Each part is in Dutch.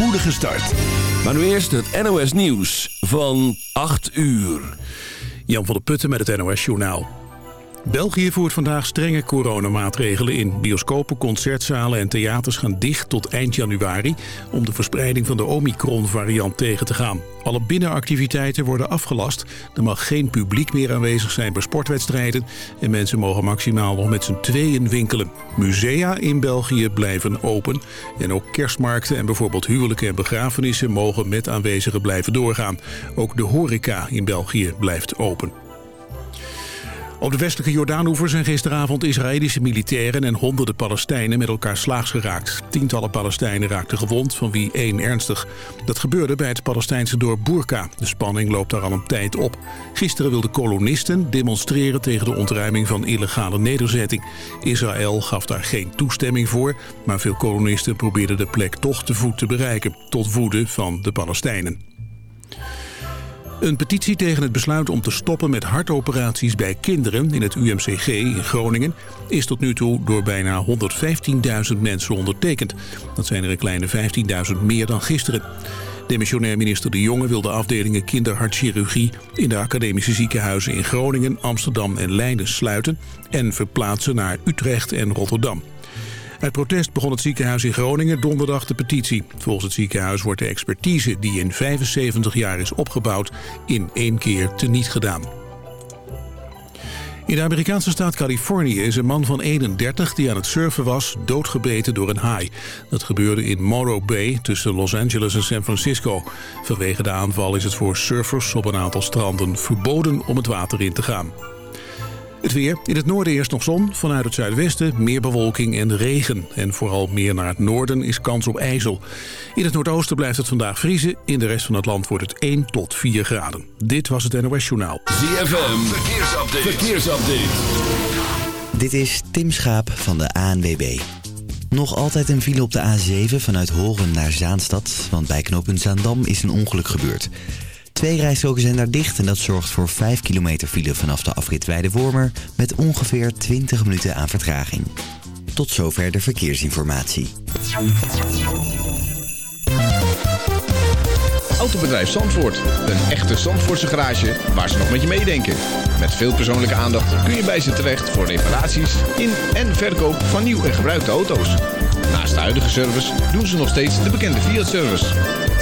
spoedige start. Maar nu eerst het NOS Nieuws van 8 uur. Jan van der Putten met het NOS Journaal. België voert vandaag strenge coronamaatregelen in. Bioscopen, concertzalen en theaters gaan dicht tot eind januari... om de verspreiding van de Omicron-variant tegen te gaan. Alle binnenactiviteiten worden afgelast. Er mag geen publiek meer aanwezig zijn bij sportwedstrijden... en mensen mogen maximaal nog met z'n tweeën winkelen. Musea in België blijven open. En ook kerstmarkten en bijvoorbeeld huwelijken en begrafenissen... mogen met aanwezigen blijven doorgaan. Ook de horeca in België blijft open. Op de westelijke Jordaanoever zijn gisteravond Israëlische militairen en honderden Palestijnen met elkaar slaags geraakt. Tientallen Palestijnen raakten gewond, van wie één ernstig. Dat gebeurde bij het Palestijnse dorp Burka. De spanning loopt daar al een tijd op. Gisteren wilden kolonisten demonstreren tegen de ontruiming van illegale nederzetting. Israël gaf daar geen toestemming voor, maar veel kolonisten probeerden de plek toch te voet te bereiken, tot woede van de Palestijnen. Een petitie tegen het besluit om te stoppen met hartoperaties bij kinderen in het UMCG in Groningen is tot nu toe door bijna 115.000 mensen ondertekend. Dat zijn er een kleine 15.000 meer dan gisteren. Demissionair minister De Jonge wil de afdelingen kinderhartchirurgie in de academische ziekenhuizen in Groningen, Amsterdam en Leiden sluiten en verplaatsen naar Utrecht en Rotterdam. Uit protest begon het ziekenhuis in Groningen donderdag de petitie. Volgens het ziekenhuis wordt de expertise die in 75 jaar is opgebouwd... in één keer teniet gedaan. In de Amerikaanse staat Californië is een man van 31 die aan het surfen was doodgebeten door een haai. Dat gebeurde in Morro Bay tussen Los Angeles en San Francisco. Vanwege de aanval is het voor surfers op een aantal stranden verboden om het water in te gaan. Het weer. In het noorden eerst nog zon. Vanuit het zuidwesten meer bewolking en regen. En vooral meer naar het noorden is kans op ijzel. In het noordoosten blijft het vandaag vriezen. In de rest van het land wordt het 1 tot 4 graden. Dit was het NOS Journaal. ZFM. Verkeersupdate. Verkeersupdate. Dit is Tim Schaap van de ANWB. Nog altijd een file op de A7 vanuit Horen naar Zaanstad. Want bij knooppunt Zaandam is een ongeluk gebeurd. Twee rijstroken zijn daar dicht en dat zorgt voor 5 kilometer file vanaf de afrit Weide-Wormer met ongeveer 20 minuten aan vertraging. Tot zover de verkeersinformatie. Autobedrijf Zandvoort. Een echte Zandvoortse garage waar ze nog met je meedenken. Met veel persoonlijke aandacht kun je bij ze terecht voor reparaties in en verkoop van nieuw en gebruikte auto's. Naast de huidige service doen ze nog steeds de bekende Fiat-service.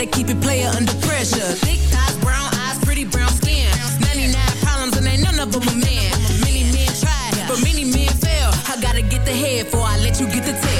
gotta keep it player under pressure. Thick thighs, brown eyes, pretty brown skin. 99 problems and ain't none of them a man. Many men tried, but many men fail. I gotta get the head before I let you get the tail.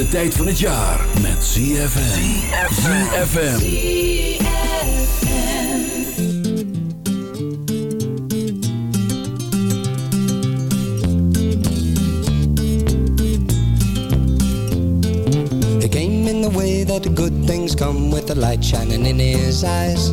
Gezelligste tijd van het jaar met ZFM. ZFM. He came in the way that good things come with the light shining in his eyes.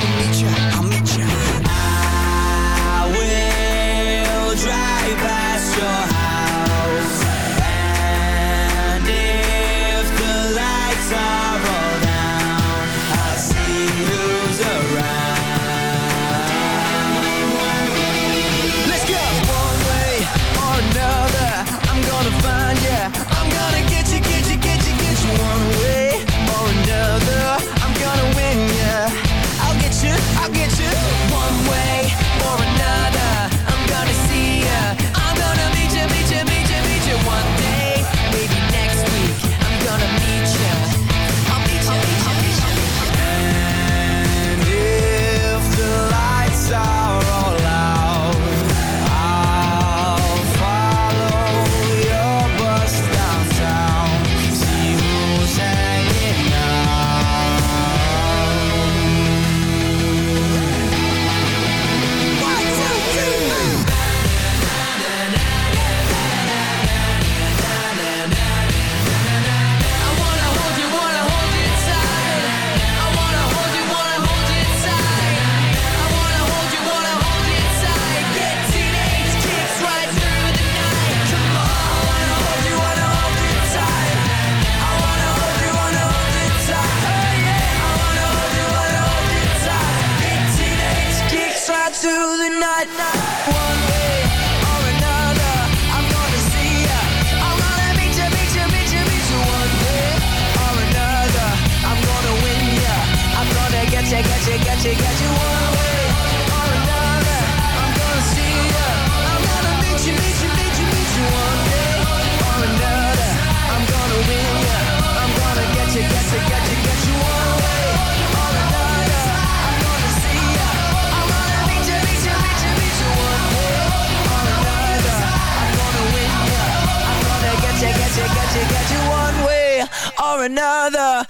for another.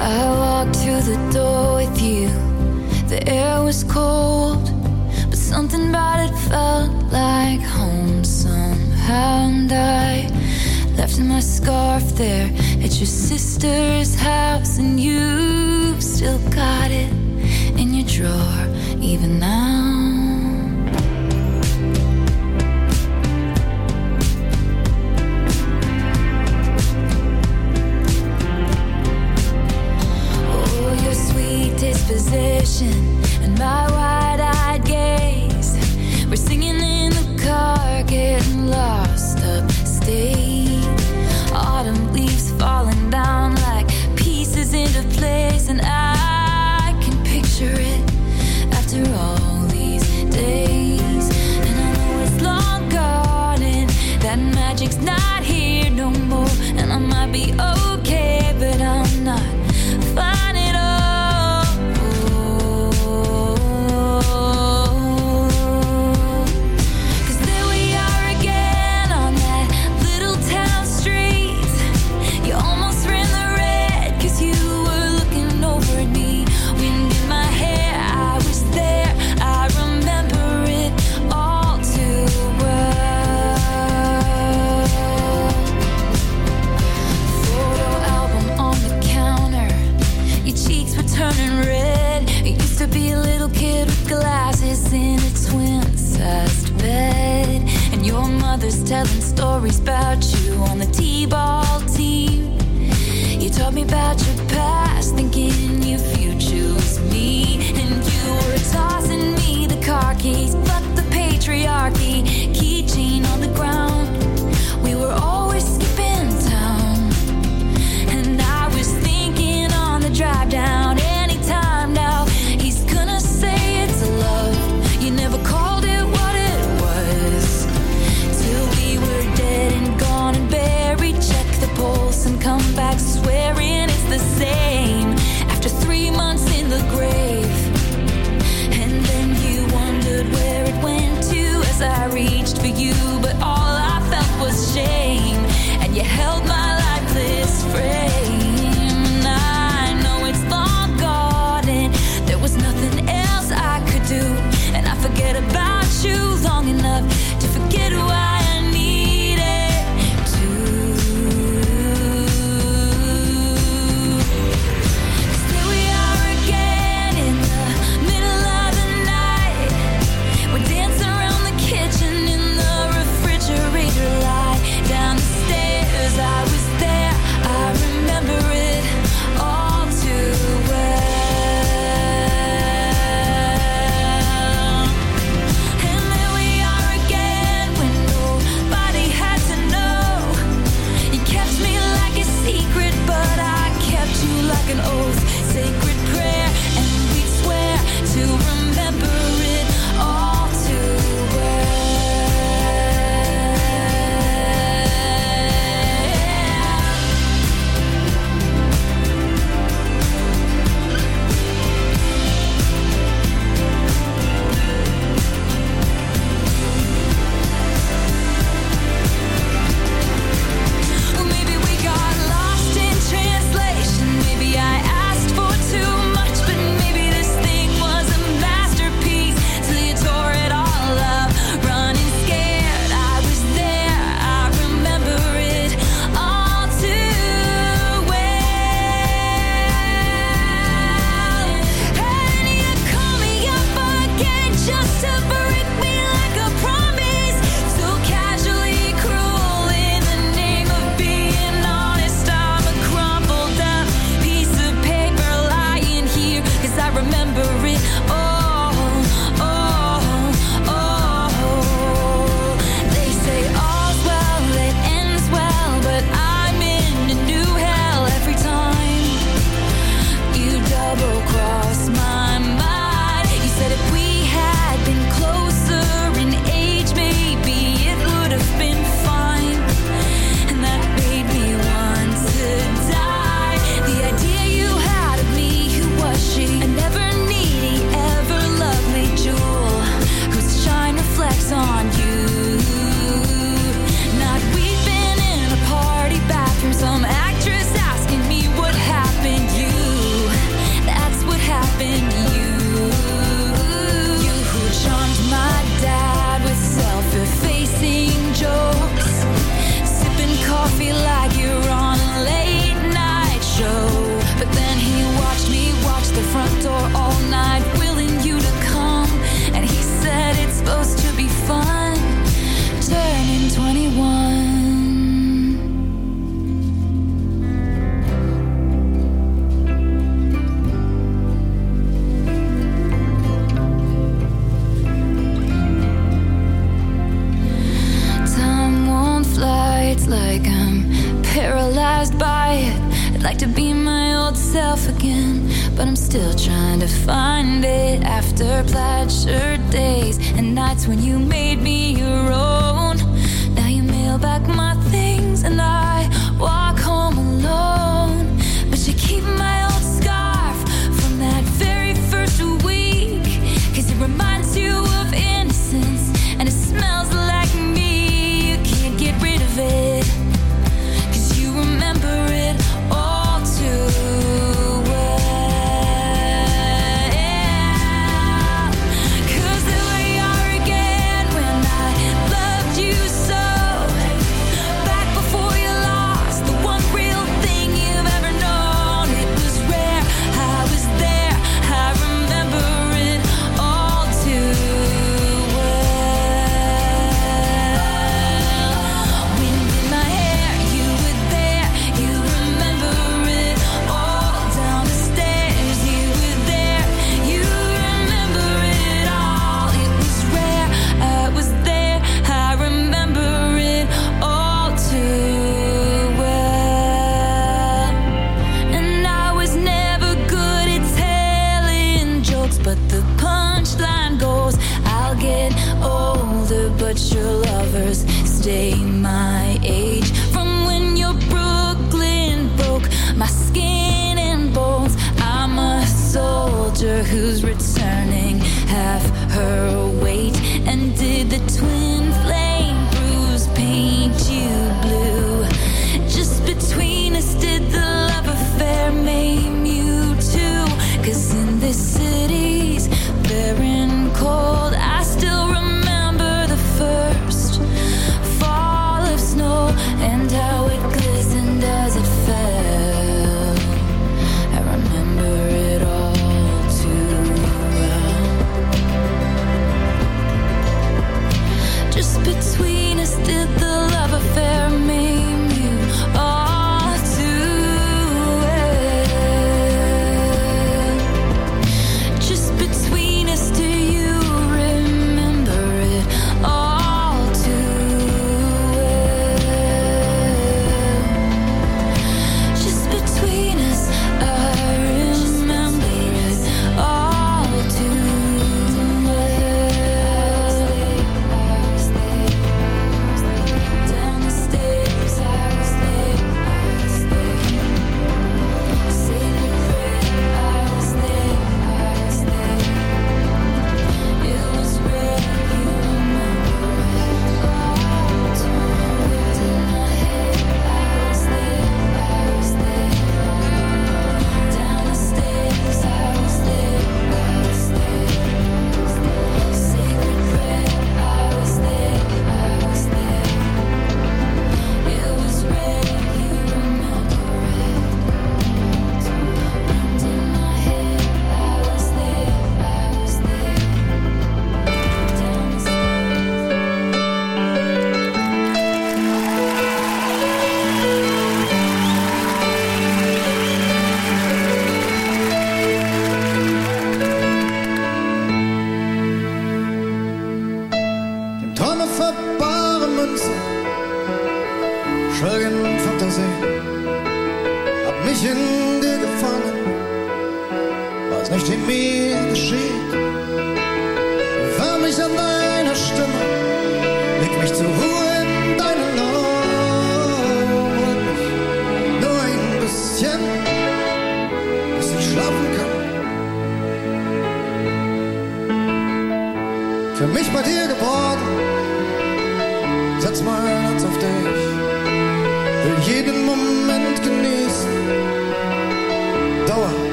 I walked to the door with you. The air was cold pound I left my scarf there at your sister's house, and you've still got it in your drawer even now. Oh, disposition and my wide-eyed gaze. We're singing in the car getting lost upstate. Autumn leaves falling down like pieces into place, and I can picture it after all these days. And I know it's long gone, and that magic's not here no more, and I might be. Over about you.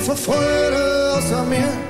geht von vorne außer.